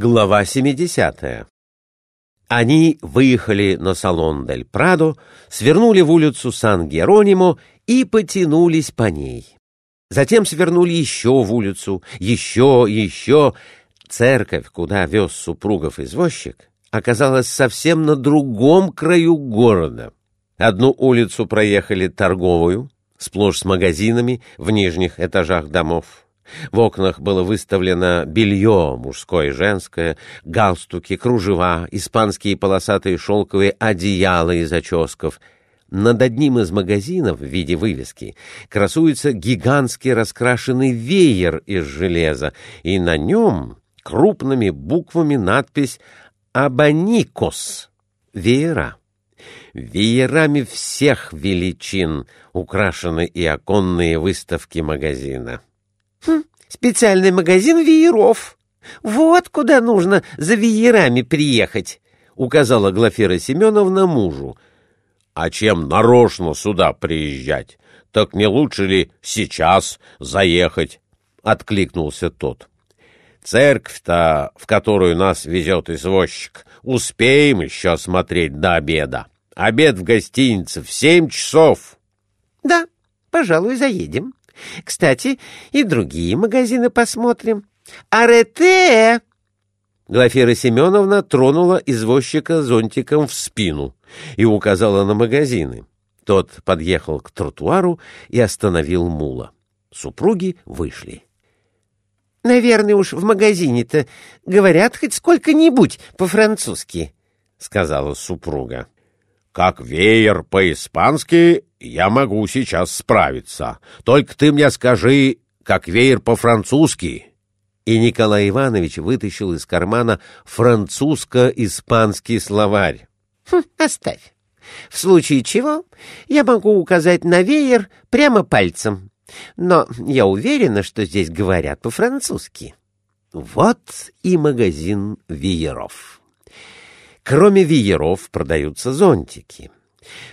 Глава 70. Они выехали на салон Дель Прадо, свернули в улицу Сан-Геронимо и потянулись по ней. Затем свернули еще в улицу, еще, еще. Церковь, куда вез супругов извозчик, оказалась совсем на другом краю города. Одну улицу проехали торговую, сплошь с магазинами в нижних этажах домов. В окнах было выставлено белье мужское и женское, галстуки, кружева, испанские полосатые шелковые одеяла из оческов. Над одним из магазинов в виде вывески красуется гигантский раскрашенный веер из железа, и на нем крупными буквами надпись «Абаникос» — веера. Веерами всех величин украшены и оконные выставки магазина. Хм, специальный магазин вееров. Вот куда нужно за веерами приехать, — указала Глафира Семеновна мужу. — А чем нарочно сюда приезжать? Так не лучше ли сейчас заехать? — откликнулся тот. — Церковь-то, в которую нас везет извозчик, успеем еще смотреть до обеда. Обед в гостинице в семь часов. — Да, пожалуй, заедем. Кстати, и другие магазины посмотрим. Арете! Глафира Семеновна тронула извозчика зонтиком в спину и указала на магазины. Тот подъехал к тротуару и остановил мула. Супруги вышли. — Наверное, уж в магазине-то говорят хоть сколько-нибудь по-французски, — сказала супруга. Как веер по-испански я могу сейчас справиться. Только ты мне скажи, как веер по-французски. И Николай Иванович вытащил из кармана французско-испанский словарь. Хм, оставь. В случае чего я могу указать на веер прямо пальцем. Но я уверена, что здесь говорят по-французски. Вот и магазин вееров. Кроме вееров продаются зонтики.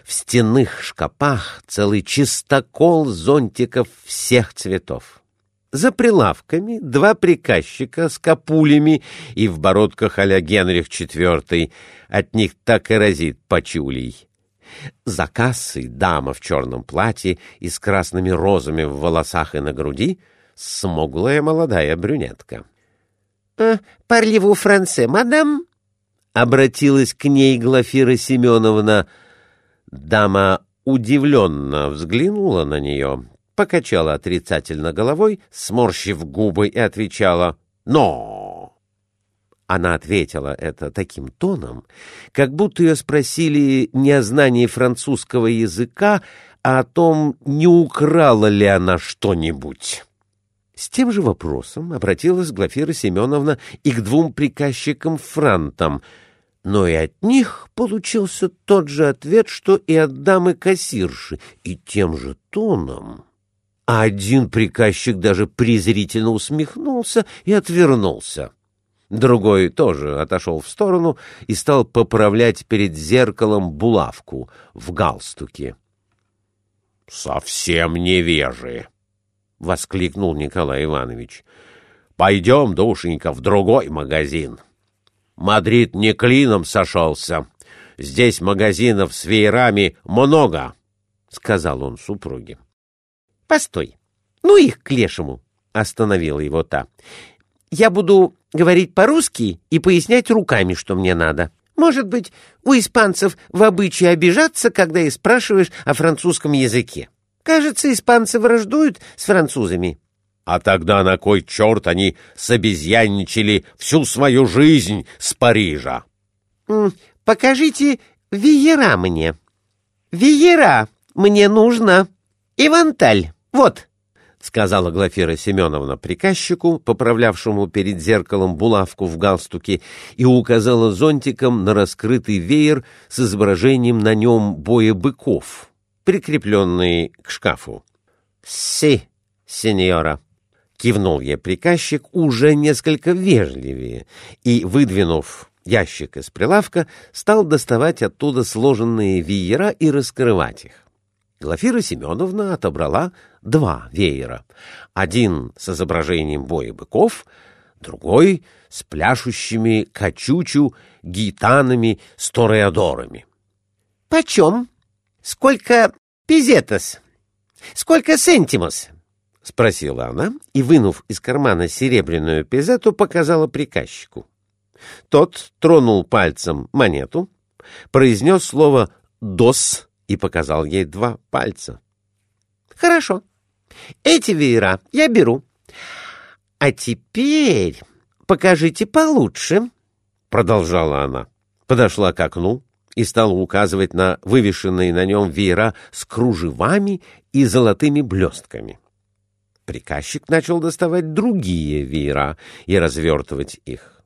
В стенных шкапах целый чистокол зонтиков всех цветов. За прилавками два приказчика с капулями и в бородках а-ля Генрих IV. От них так и разит почулей. За кассой дама в черном платье и с красными розами в волосах и на груди — смуглая молодая брюнетка. «Э, — Парливу франце, мадам? Обратилась к ней Глафира Семеновна. Дама удивленно взглянула на нее, покачала отрицательно головой, сморщив губы и отвечала «Но!». Она ответила это таким тоном, как будто ее спросили не о знании французского языка, а о том, не украла ли она что-нибудь. С тем же вопросом обратилась Глафира Семеновна и к двум приказчикам-франтам — но и от них получился тот же ответ, что и от дамы-кассирши, и тем же тоном. А один приказчик даже презрительно усмехнулся и отвернулся. Другой тоже отошел в сторону и стал поправлять перед зеркалом булавку в галстуке. — Совсем невежи! — воскликнул Николай Иванович. — Пойдем, душенька, в другой магазин. — Мадрид не клином сошелся. Здесь магазинов с веерами много, — сказал он супруге. — Постой, ну их к лешему, — остановила его та. — Я буду говорить по-русски и пояснять руками, что мне надо. Может быть, у испанцев в обычае обижаться, когда их спрашиваешь о французском языке. Кажется, испанцы враждуют с французами. — а тогда на кой черт они собезьянничали всю свою жизнь с Парижа? — Покажите веера мне. Веера мне нужно. Иванталь, вот, — сказала Глафира Семеновна приказчику, поправлявшему перед зеркалом булавку в галстуке, и указала зонтиком на раскрытый веер с изображением на нем боя быков, прикрепленный к шкафу. — Си, сеньора. — кивнул ей приказчик уже несколько вежливее и, выдвинув ящик из прилавка, стал доставать оттуда сложенные веера и раскрывать их. Глафира Семеновна отобрала два веера. Один с изображением боя быков, другой — с пляшущими качучу гитанами с тореадорами. — Почем? Сколько пизетос? Сколько сентимос? — спросила она и, вынув из кармана серебряную пизету, показала приказчику. Тот тронул пальцем монету, произнес слово «дос» и показал ей два пальца. — Хорошо. Эти веера я беру. А теперь покажите получше, — продолжала она. Подошла к окну и стала указывать на вывешенные на нем веера с кружевами и золотыми блестками. Приказчик начал доставать другие веера и развертывать их.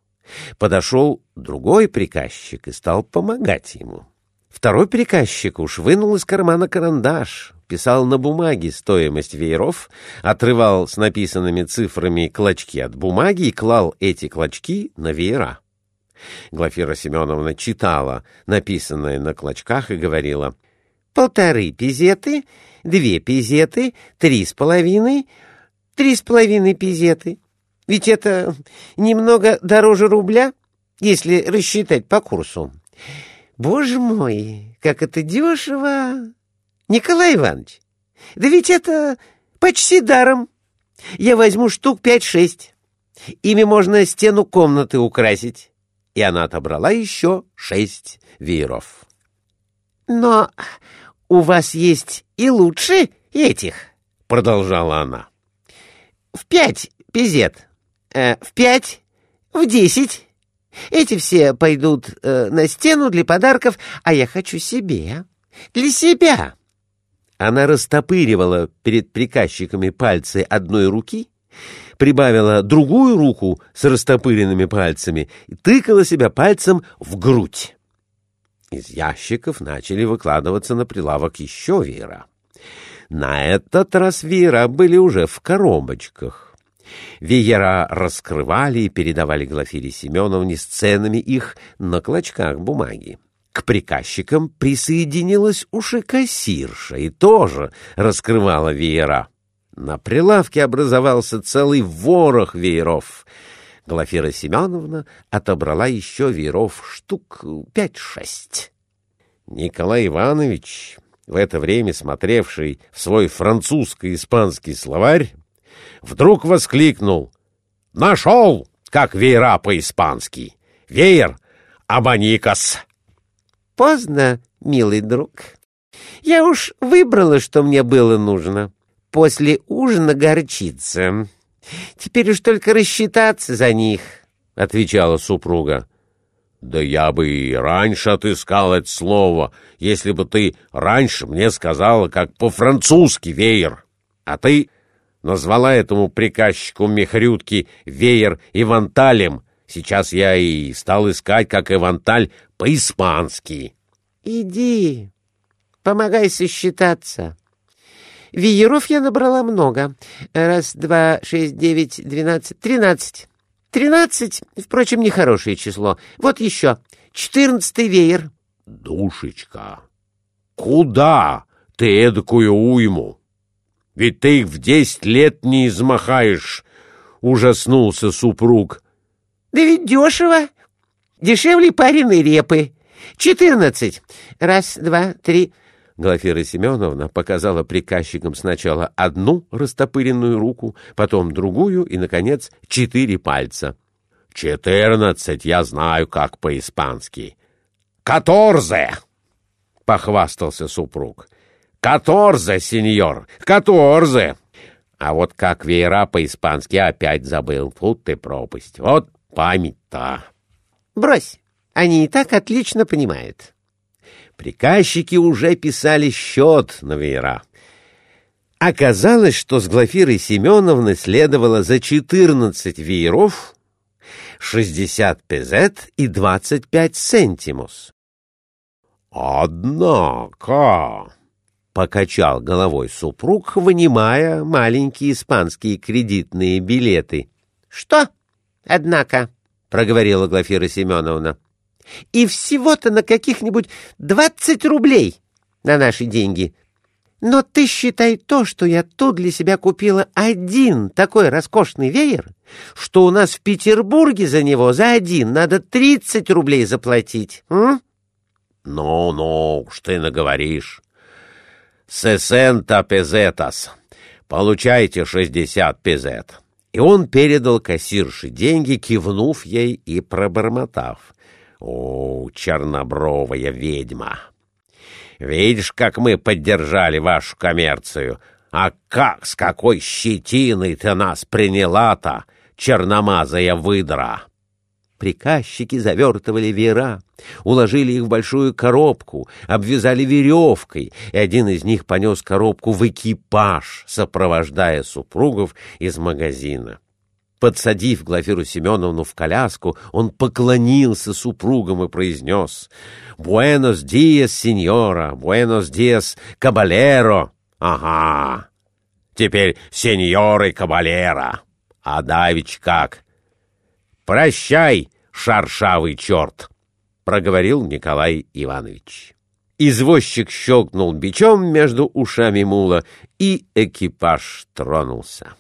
Подошел другой приказчик и стал помогать ему. Второй приказчик уж вынул из кармана карандаш, писал на бумаге стоимость вееров, отрывал с написанными цифрами клочки от бумаги и клал эти клочки на веера. Глафира Семеновна читала написанное на клочках и говорила «Полторы пизеты, две пизеты, три с половиной, три с половиной пизеты. Ведь это немного дороже рубля, если рассчитать по курсу. Боже мой, как это дешево! Николай Иванович, да ведь это почти даром. Я возьму штук пять-шесть. Ими можно стену комнаты украсить. И она отобрала еще шесть вееров. Но у вас есть и лучше этих, продолжала она. В пять пизет, э, в пять, в десять. Эти все пойдут э, на стену для подарков, а я хочу себе. Для себя. Она растопыривала перед приказчиками пальцы одной руки, прибавила другую руку с растопыренными пальцами и тыкала себя пальцем в грудь. Из ящиков начали выкладываться на прилавок еще веера. На этот раз веера были уже в коробочках. Веера раскрывали и передавали Глафире Семеновне сценами их на клочках бумаги. К приказчикам присоединилась ушекассирша и тоже раскрывала веера. На прилавке образовался целый ворох вееров. Глафира Семеновна отобрала еще вееров штук пять-шесть. Николай Иванович, в это время смотревший в свой французско-испанский словарь, вдруг воскликнул. «Нашел, как веера по-испански! Веер Абаникас!» «Поздно, милый друг. Я уж выбрала, что мне было нужно. После ужина горчица. Теперь уж только рассчитаться за них», — отвечала супруга. «Да я бы и раньше отыскал это слово, если бы ты раньше мне сказала, как по-французски веер. А ты назвала этому приказчику мехрютки веер Иванталем. Сейчас я и стал искать, как Иванталь по-испански. — Иди, помогай сосчитаться. Вееров я набрала много. Раз, два, шесть, девять, двенадцать, тринадцать. Тринадцать, впрочем, нехорошее число. Вот еще. Четырнадцатый веер. — Душечка, куда ты эдакую уйму? Ведь ты их в десять лет не измахаешь, — ужаснулся супруг. — Да ведь дешево. Дешевле пареной репы. Четырнадцать. Раз, два, три. Глафира Семеновна показала приказчикам сначала одну растопыренную руку, потом другую и, наконец, четыре пальца. — Четырнадцать я знаю, как по-испански. — Каторзе! — похвастался супруг. — «Каторзе, сеньор, каторзе!» А вот как веера по-испански опять забыл. Тут ты пропасть. Вот память-то. Брось, они и так отлично понимают. Приказчики уже писали счет на веера. Оказалось, что с Глафирой Семеновной следовало за четырнадцать вееров, шестьдесят пезет и двадцать пять сентимус. «Однако...» покачал головой супруг, вынимая маленькие испанские кредитные билеты. — Что? Однако, — проговорила Глафира Семеновна, — и всего-то на каких-нибудь двадцать рублей на наши деньги. Но ты считай то, что я тут для себя купила один такой роскошный веер, что у нас в Петербурге за него за один надо тридцать рублей заплатить. Ну-ну, уж ты наговоришь. Сесента пезетас. Получайте шестьдесят пезет. И он передал кассирше деньги, кивнув ей и пробормотав. «О, чернобровая ведьма! Видишь, как мы поддержали вашу коммерцию? А как, с какой щетиной ты нас приняла-то, черномазая выдра!» Приказчики завертывали веера, уложили их в большую коробку, обвязали веревкой, и один из них понес коробку в экипаж, сопровождая супругов из магазина. Подсадив Глафиру Семеновну в коляску, он поклонился супругам и произнес «Буэнос диас, сеньора! Буэнос диас, кабалеро!» «Ага! Теперь сеньора и кабалера! А давич как?» «Прощай, шаршавый черт!» — проговорил Николай Иванович. Извозчик щелкнул бичом между ушами мула, и экипаж тронулся.